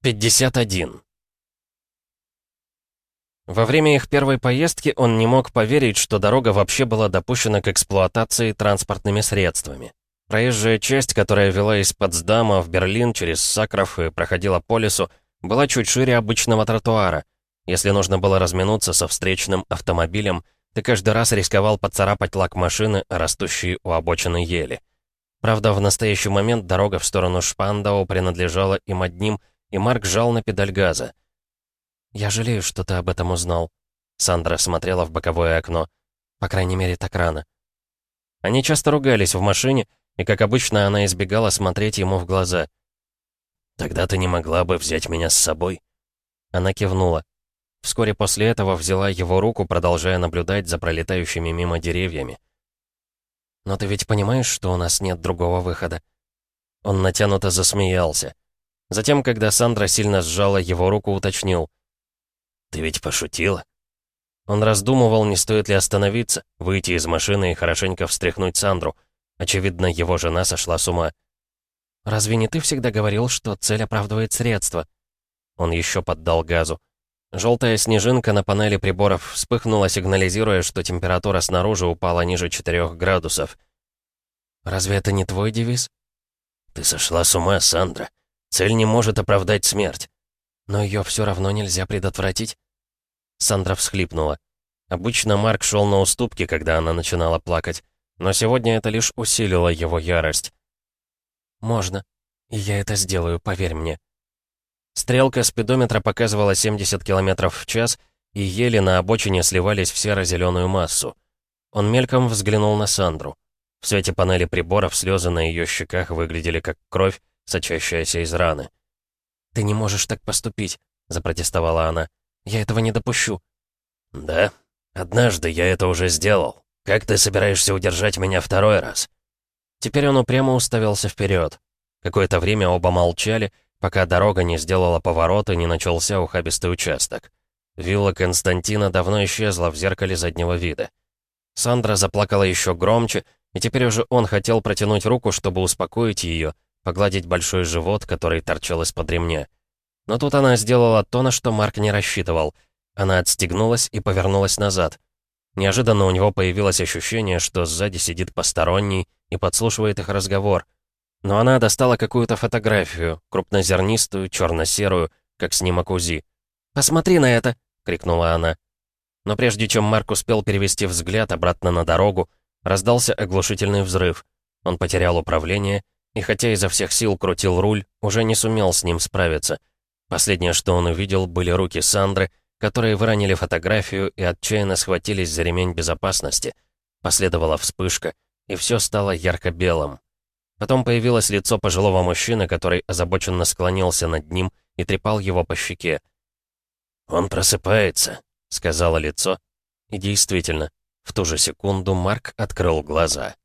51. Во время их первой поездки он не мог поверить, что дорога вообще была допущена к эксплуатации транспортными средствами. Проезжая часть, которая вела из Потсдама в Берлин через Сакров и проходила по лесу, была чуть шире обычного тротуара. Если нужно было разминуться со встречным автомобилем, ты каждый раз рисковал поцарапать лак машины, растущие у обочины ели. Правда, в настоящий момент дорога в сторону Шпандау принадлежала им одним, и Марк жал на педаль газа. «Я жалею, что ты об этом узнал». Сандра смотрела в боковое окно. По крайней мере, так рано. Они часто ругались в машине, и, как обычно, она избегала смотреть ему в глаза. «Тогда ты не могла бы взять меня с собой?» Она кивнула. Вскоре после этого взяла его руку, продолжая наблюдать за пролетающими мимо деревьями. «Но ты ведь понимаешь, что у нас нет другого выхода?» Он натянуто засмеялся. Затем, когда Сандра сильно сжала его руку, уточнил. «Ты ведь пошутила?» Он раздумывал, не стоит ли остановиться, выйти из машины и хорошенько встряхнуть Сандру. Очевидно, его жена сошла с ума. «Разве не ты всегда говорил, что цель оправдывает средства?» Он еще поддал газу. Желтая снежинка на панели приборов вспыхнула, сигнализируя, что температура снаружи упала ниже 4 градусов. «Разве это не твой девиз?» «Ты сошла с ума, Сандра. Цель не может оправдать смерть. Но ее все равно нельзя предотвратить. Сандра всхлипнула. Обычно Марк шел на уступки, когда она начинала плакать, но сегодня это лишь усилило его ярость. «Можно. И я это сделаю, поверь мне». Стрелка спидометра показывала 70 км в час, и еле на обочине сливались в серо-зеленую массу. Он мельком взглянул на Сандру. В свете панели приборов слезы на ее щеках выглядели как кровь, сочащаяся из раны. «Ты не можешь так поступить», — запротестовала она. «Я этого не допущу». «Да? Однажды я это уже сделал. Как ты собираешься удержать меня второй раз?» Теперь он упрямо уставился вперед. Какое-то время оба молчали, пока дорога не сделала поворот и не начался ухабистый участок. Вилла Константина давно исчезла в зеркале заднего вида. Сандра заплакала еще громче, и теперь уже он хотел протянуть руку, чтобы успокоить ее, погладить большой живот, который торчал из-под ремня. Но тут она сделала то, на что Марк не рассчитывал. Она отстегнулась и повернулась назад. Неожиданно у него появилось ощущение, что сзади сидит посторонний и подслушивает их разговор. Но она достала какую-то фотографию, крупнозернистую, черно-серую, как снимок УЗИ. «Посмотри на это!» — крикнула она. Но прежде чем Марк успел перевести взгляд обратно на дорогу, раздался оглушительный взрыв. Он потерял управление и хотя изо всех сил крутил руль, уже не сумел с ним справиться. Последнее, что он увидел, были руки Сандры, которые выронили фотографию и отчаянно схватились за ремень безопасности. Последовала вспышка, и все стало ярко-белым. Потом появилось лицо пожилого мужчины, который озабоченно склонился над ним и трепал его по щеке. «Он просыпается», — сказала лицо. И действительно, в ту же секунду Марк открыл глаза.